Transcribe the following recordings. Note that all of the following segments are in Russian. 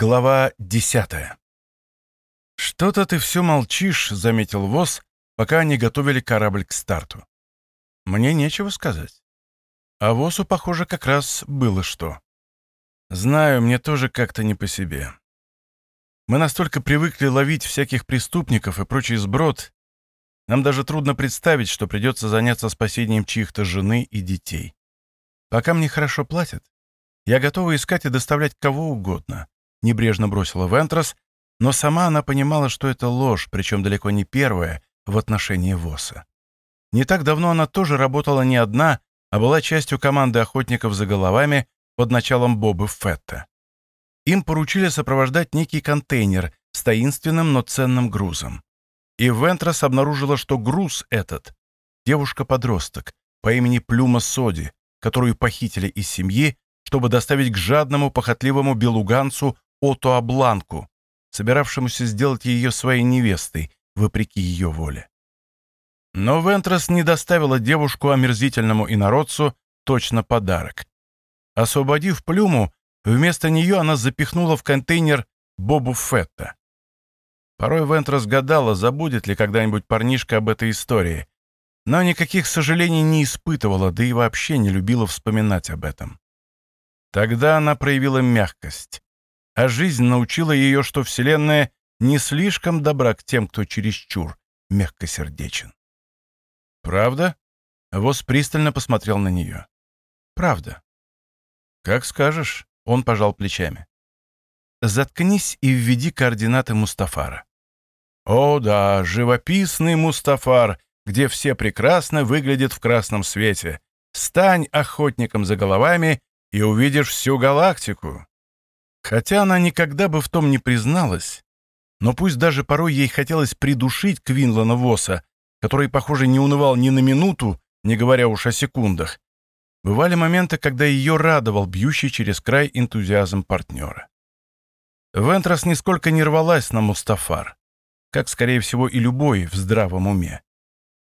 Глава десятая. «Что-то ты все молчишь», — заметил Воз, пока они готовили корабль к старту. Мне нечего сказать. А Восу, похоже, как раз было что. Знаю, мне тоже как-то не по себе. Мы настолько привыкли ловить всяких преступников и прочий сброд, нам даже трудно представить, что придется заняться спасением чьих-то жены и детей. Пока мне хорошо платят, я готова искать и доставлять кого угодно, — небрежно бросила Вентрос, но сама она понимала, что это ложь, причем далеко не первая в отношении ВОСа. Не так давно она тоже работала не одна, а была частью команды охотников за головами под началом Бобы Фетта. Им поручили сопровождать некий контейнер с таинственным, но ценным грузом. И Вентрос обнаружила, что груз этот — девушка-подросток по имени Плюма Соди, которую похитили из семьи, чтобы доставить к жадному, похотливому белуганцу Ото Абланку, собиравшемуся сделать ее своей невестой, вопреки ее воле. Но Вентрос не доставила девушку омерзительному инородцу точно подарок. Освободив Плюму, вместо нее она запихнула в контейнер Бобу Фетта. Порой Вентрос гадала, забудет ли когда-нибудь парнишка об этой истории, но никаких сожалений не испытывала, да и вообще не любила вспоминать об этом. Тогда она проявила мягкость а жизнь научила ее, что Вселенная не слишком добра к тем, кто чересчур мягкосердечен. «Правда?» — Воз пристально посмотрел на нее. «Правда». «Как скажешь», — он пожал плечами. «Заткнись и введи координаты Мустафара». «О да, живописный Мустафар, где все прекрасно выглядят в красном свете. Стань охотником за головами и увидишь всю галактику». Хотя она никогда бы в том не призналась, но пусть даже порой ей хотелось придушить Квинлана Восса, который, похоже, не унывал ни на минуту, не говоря уж о секундах, бывали моменты, когда ее радовал бьющий через край энтузиазм партнера. Вентрас нисколько не рвалась на Мустафар, как, скорее всего, и любой в здравом уме.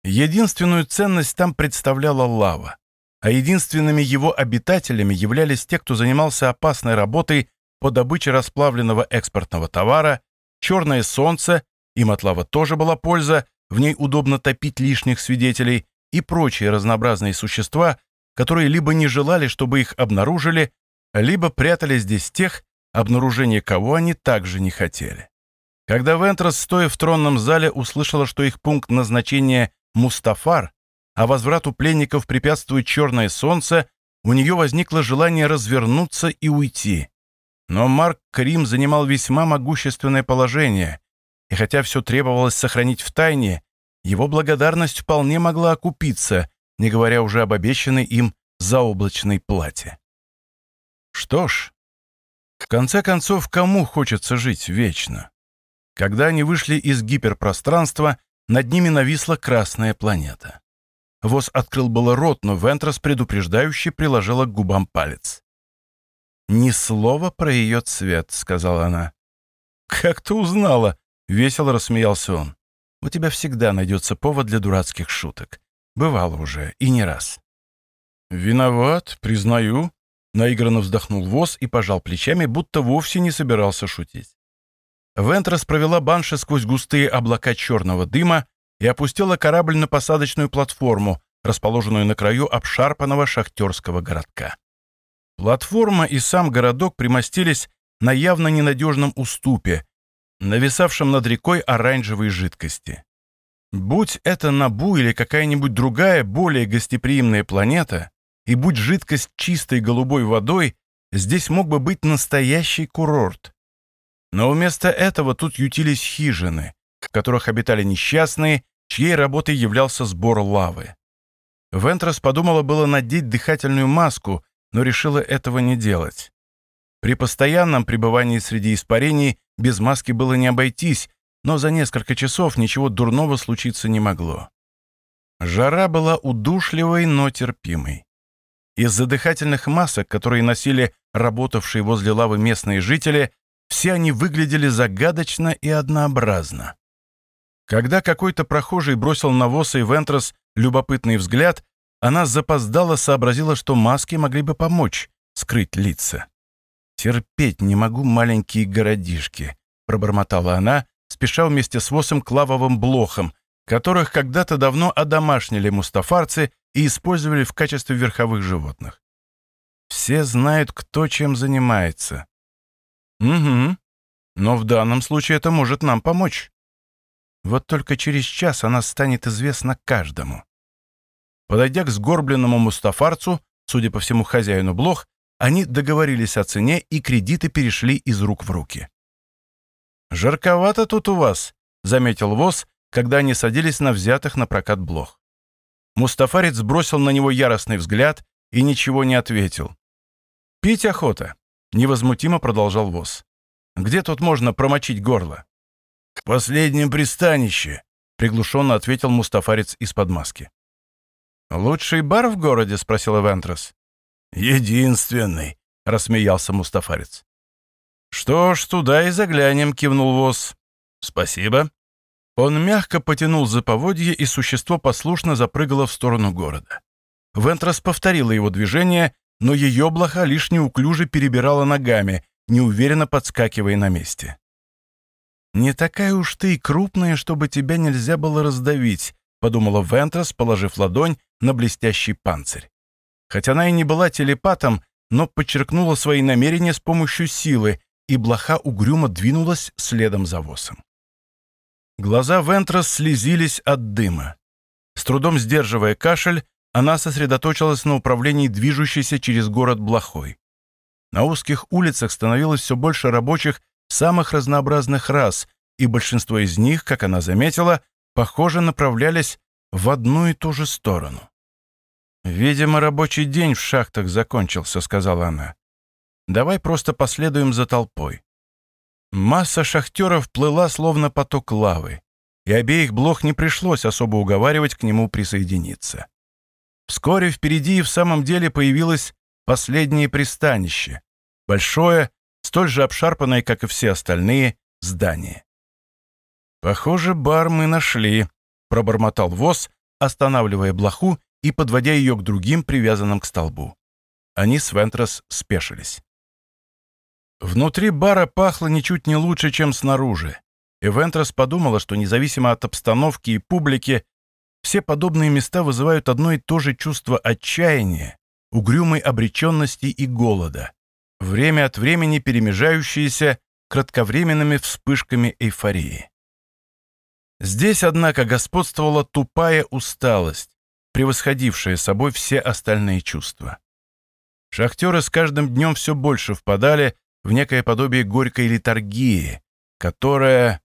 Единственную ценность там представляла лава, а единственными его обитателями являлись те, кто занимался опасной работой по добыче расплавленного экспортного товара, черное солнце, им от лавы тоже была польза, в ней удобно топить лишних свидетелей и прочие разнообразные существа, которые либо не желали, чтобы их обнаружили, либо прятали здесь тех, обнаружение кого они также не хотели. Когда Вентрос, стоя в тронном зале, услышала, что их пункт назначения — Мустафар, а возврату пленников препятствует черное солнце, у нее возникло желание развернуться и уйти. Но Марк Крим занимал весьма могущественное положение, и хотя все требовалось сохранить в тайне, его благодарность вполне могла окупиться, не говоря уже об обещанной им заоблачной плате. Что ж, в конце концов, кому хочется жить вечно? Когда они вышли из гиперпространства, над ними нависла красная планета. Воз открыл было рот, но Вентрос предупреждающе приложила к губам палец. «Ни слова про ее цвет», — сказала она. «Как ты узнала?» — весело рассмеялся он. «У тебя всегда найдется повод для дурацких шуток. Бывало уже, и не раз». «Виноват, признаю», — наигранно вздохнул Воз и пожал плечами, будто вовсе не собирался шутить. Вентрас провела банши сквозь густые облака черного дыма и опустила корабль на посадочную платформу, расположенную на краю обшарпанного шахтерского городка. Платформа и сам городок примостились на явно ненадежном уступе, нависавшем над рекой оранжевой жидкости. Будь это Набу или какая-нибудь другая, более гостеприимная планета, и будь жидкость чистой голубой водой, здесь мог бы быть настоящий курорт. Но вместо этого тут ютились хижины, в которых обитали несчастные, чьей работой являлся сбор лавы. Вентрос подумала было надеть дыхательную маску, но решила этого не делать. При постоянном пребывании среди испарений без маски было не обойтись, но за несколько часов ничего дурного случиться не могло. Жара была удушливой, но терпимой. Из-за дыхательных масок, которые носили работавшие возле лавы местные жители, все они выглядели загадочно и однообразно. Когда какой-то прохожий бросил на Воса и Вентрос любопытный взгляд, она запоздала сообразила, что маски могли бы помочь скрыть лица. «Терпеть не могу маленькие городишки», — пробормотала она, спеша вместе с Восом к лавовым блохам, которых когда-то давно одомашнили мустафарцы и использовали в качестве верховых животных. Все знают, кто чем занимается. Угу. Но в данном случае это может нам помочь. Вот только через час она станет известна каждому. Подойдя к сгорбленному мустафарцу, судя по всему хозяину блох, они договорились о цене, и кредиты перешли из рук в руки. «Жарковато тут у вас», — заметил Воз, когда они садились на взятых на прокат блох. Мустафарец бросил на него яростный взгляд и ничего не ответил. «Пить охота», — невозмутимо продолжал Воз. «Где тут можно промочить горло?» «К последнему пристанище», — приглушенно ответил Мустафарец из-под маски. «Лучший бар в городе?» — спросил Эвентрос. «Единственный», — рассмеялся Мустафарец. «Что ж, туда и заглянем», — кивнул Воз. «Спасибо». Он мягко потянул за поводье, и существо послушно запрыгало в сторону города. Вентрос повторила его движение, но ее блоха лишь неуклюже перебирала ногами, неуверенно подскакивая на месте. «Не такая уж ты и крупная, чтобы тебя нельзя было раздавить», подумала Вентрос, положив ладонь на блестящий панцирь. Хотя она и не была телепатом, но подчеркнула свои намерения с помощью силы, и блоха угрюмо двинулась следом за восом. Глаза Вентрос слезились от дыма. С трудом сдерживая кашель, она сосредоточилась на управлении движущейся через город блохой. На узких улицах становилось все больше рабочих самых разнообразных рас, и большинство из них, как она заметила, похоже, направлялись в одну и ту же сторону. «Видимо, рабочий день в шахтах закончился», — сказала она. «Давай просто последуем за толпой». Масса шахтеров плыла, словно поток лавы, и обеих блох не пришлось особо уговаривать к нему присоединиться. Вскоре впереди и в самом деле появилось последнее пристанище, большое, столь же обшарпанное, как и все остальные, здание. «Похоже, бар мы нашли», — пробормотал Воз, останавливая блоху и подводя ее к другим, привязанным к столбу. Они с Вентрос спешились. Внутри бара пахло ничуть не лучше, чем снаружи, и Вентрос подумала, что независимо от обстановки и публики, все подобные места вызывают одно и то же чувство отчаяния, угрюмой обреченности и голода, время от времени перемежающиеся кратковременными вспышками эйфории. Здесь, однако, господствовала тупая усталость, превосходившая собой все остальные чувства. Шахтеры с каждым днем все больше впадали в некое подобие горькой литургии, которая...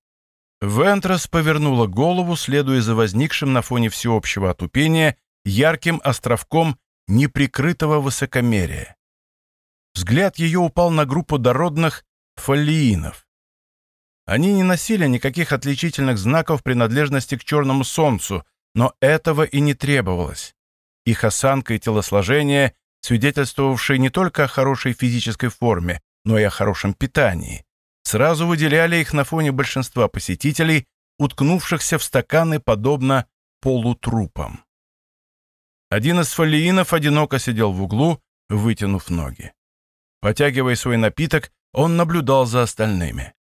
Вентрос повернула голову, следуя за возникшим на фоне всеобщего отупения ярким островком неприкрытого высокомерия. Взгляд ее упал на группу дородных фолиинов. Они не носили никаких отличительных знаков принадлежности к черному солнцу, но этого и не требовалось. Их осанка и телосложение, свидетельствовавшие не только о хорошей физической форме, но и о хорошем питании, сразу выделяли их на фоне большинства посетителей, уткнувшихся в стаканы подобно полутрупам. Один из фолиинов одиноко сидел в углу, вытянув ноги. Потягивая свой напиток, он наблюдал за остальными.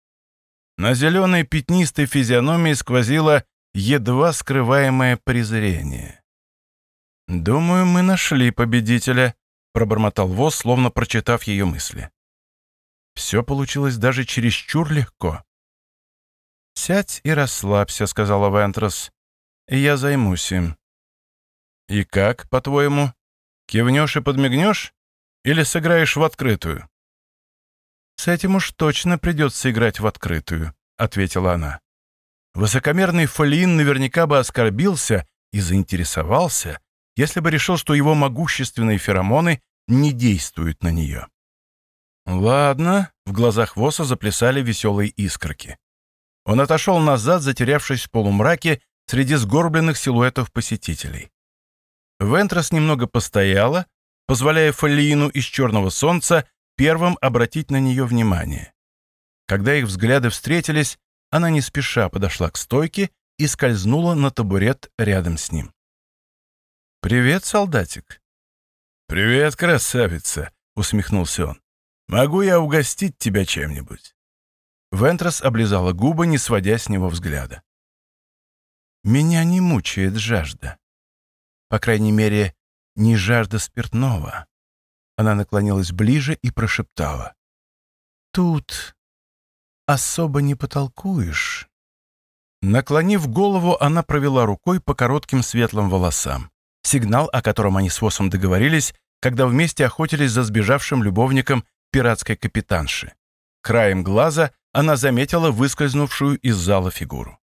На зеленой пятнистой физиономии сквозило едва скрываемое презрение. «Думаю, мы нашли победителя», — пробормотал Воз, словно прочитав ее мысли. Все получилось даже чересчур легко. «Сядь и расслабься», — сказала Вентрос. «Я займусь им». «И как, по-твоему? Кивнешь и подмигнешь? Или сыграешь в открытую?» «С этим уж точно придется играть в открытую», — ответила она. Высокомерный Фолин наверняка бы оскорбился и заинтересовался, если бы решил, что его могущественные феромоны не действуют на нее. «Ладно», — в глазах Воса заплясали веселые искорки. Он отошел назад, затерявшись в полумраке среди сгорбленных силуэтов посетителей. Вентрос немного постояла, позволяя Фолиину из черного солнца первым обратить на нее внимание. Когда их взгляды встретились, она не спеша подошла к стойке и скользнула на табурет рядом с ним. «Привет, солдатик». «Привет, красавица», — усмехнулся он. Могу я угостить тебя чем-нибудь?» Вентрос облизала губы, не сводя с него взгляда. «Меня не мучает жажда. По крайней мере, не жажда спиртного». Она наклонилась ближе и прошептала. «Тут особо не потолкуешь». Наклонив голову, она провела рукой по коротким светлым волосам. Сигнал, о котором они с Восом договорились, когда вместе охотились за сбежавшим любовником пиратской капитанши. Краем глаза она заметила выскользнувшую из зала фигуру.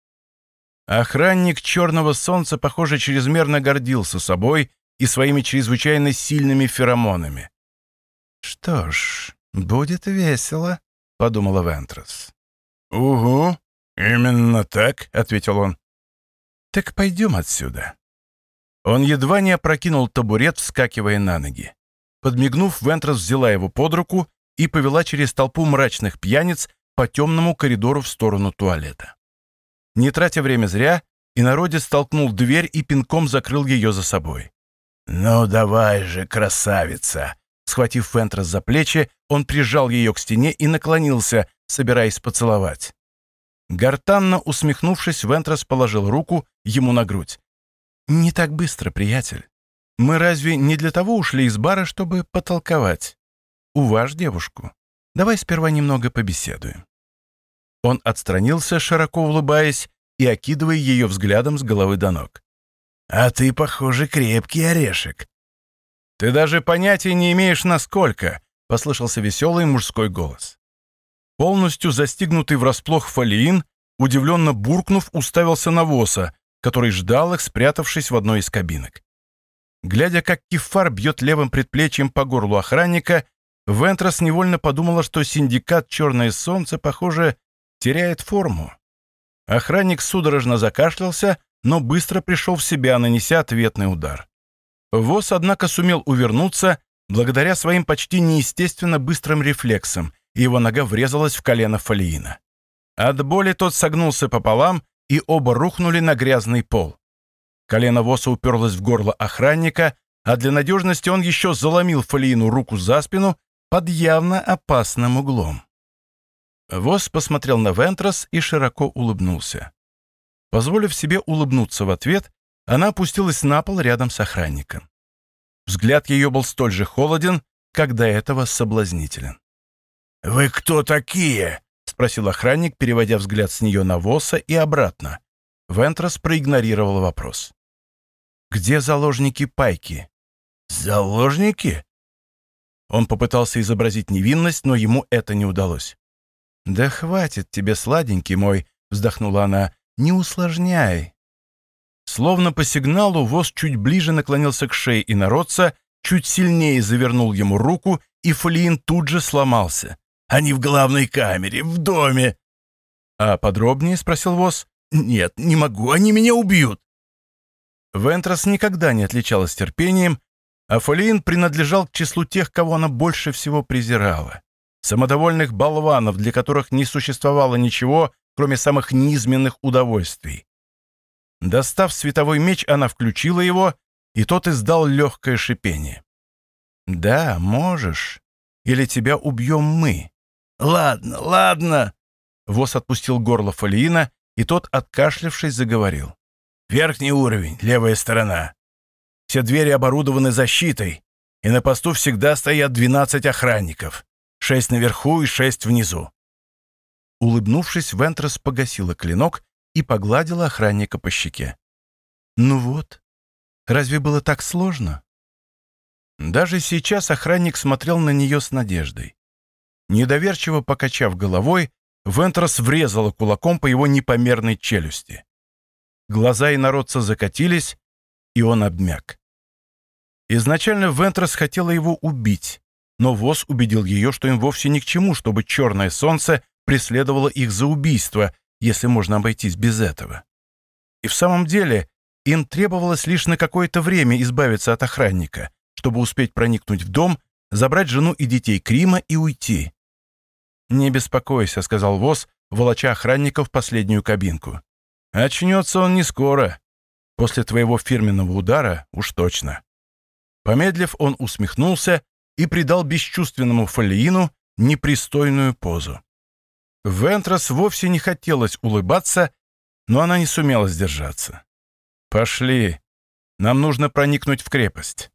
Охранник Черного Солнца, похоже, чрезмерно гордился собой и своими чрезвычайно сильными феромонами. «Что ж, будет весело», — подумала Вентрос. «Угу, именно так», — ответил он. «Так пойдем отсюда». Он едва не опрокинул табурет, вскакивая на ноги. Подмигнув, Вентрос взяла его под руку и повела через толпу мрачных пьяниц по темному коридору в сторону туалета. Не тратя время зря, инородец столкнул дверь и пинком закрыл ее за собой. «Ну давай же, красавица!» Схватив Вентрос за плечи, он прижал ее к стене и наклонился, собираясь поцеловать. Гортанно усмехнувшись, Вентрос положил руку ему на грудь. «Не так быстро, приятель. Мы разве не для того ушли из бара, чтобы потолковать? Уваж девушку. Давай сперва немного побеседуем». Он отстранился, широко улыбаясь и окидывая ее взглядом с головы до ног. «А ты, похоже, крепкий орешек». «Ты даже понятия не имеешь, насколько», — послышался веселый мужской голос. Полностью застигнутый врасплох Фалиин, удивленно буркнув, уставился на Воса, который ждал их, спрятавшись в одной из кабинок. Глядя, как Кефар бьет левым предплечьем по горлу охранника, Вентрос невольно подумала, что синдикат «Черное солнце», похоже, теряет форму. Охранник судорожно закашлялся, но быстро пришел в себя, нанеся ответный удар. Вос, однако, сумел увернуться благодаря своим почти неестественно быстрым рефлексам, и его нога врезалась в колено Фалиина. От боли тот согнулся пополам, и оба рухнули на грязный пол. Колено Воса уперлось в горло охранника, а для надежности он еще заломил Фалиину руку за спину под явно опасным углом. Вос посмотрел на Вентрос и широко улыбнулся. Позволив себе улыбнуться в ответ, она опустилась на пол рядом с охранником. Взгляд ее был столь же холоден, как до этого соблазнителен. «Вы кто такие?» — спросил охранник, переводя взгляд с нее на Воса и обратно. Вентрос проигнорировал вопрос. «Где заложники Пайки?» «Заложники?» Он попытался изобразить невинность, но ему это не удалось. «Да хватит тебе, сладенький мой», — вздохнула она, — «не усложняй». Словно по сигналу воз чуть ближе наклонился к шее инородца, чуть сильнее завернул ему руку, и Флин тут же сломался. «Они в главной камере, в доме!» «А подробнее?» — спросил воз. «Нет, не могу, они меня убьют!» Вентрос никогда не отличалась терпением, а Фолиин принадлежал к числу тех, кого она больше всего презирала самодовольных болванов, для которых не существовало ничего, кроме самых низменных удовольствий. Достав световой меч, она включила его, и тот издал легкое шипение. «Да, можешь. Или тебя убьем мы». «Ладно, ладно». Вос отпустил горло Фалиина, и тот, откашлявшись, заговорил. «Верхний уровень, левая сторона. Все двери оборудованы защитой, и на посту всегда стоят 12 охранников. Шесть наверху и шесть внизу». Улыбнувшись, Вентрос погасила клинок и погладила охранника по щеке. «Ну вот, разве было так сложно?» Даже сейчас охранник смотрел на нее с надеждой. Недоверчиво покачав головой, Вентрос врезала кулаком по его непомерной челюсти. Глаза инородца закатились, и он обмяк. Изначально Вентрос хотела его убить, но ВОЗ убедил ее, что им вовсе ни к чему, чтобы черное солнце преследовало их за убийство, если можно обойтись без этого. И в самом деле им требовалось лишь на какое-то время избавиться от охранника, чтобы успеть проникнуть в дом, забрать жену и детей Крима и уйти. «Не беспокойся», — сказал ВОЗ, волоча охранника в последнюю кабинку. «Очнется он не скоро. После твоего фирменного удара уж точно». Помедлив, он усмехнулся и придал бесчувственному Фалиину непристойную позу. Вентрос вовсе не хотелось улыбаться, но она не сумела сдержаться. «Пошли. Нам нужно проникнуть в крепость».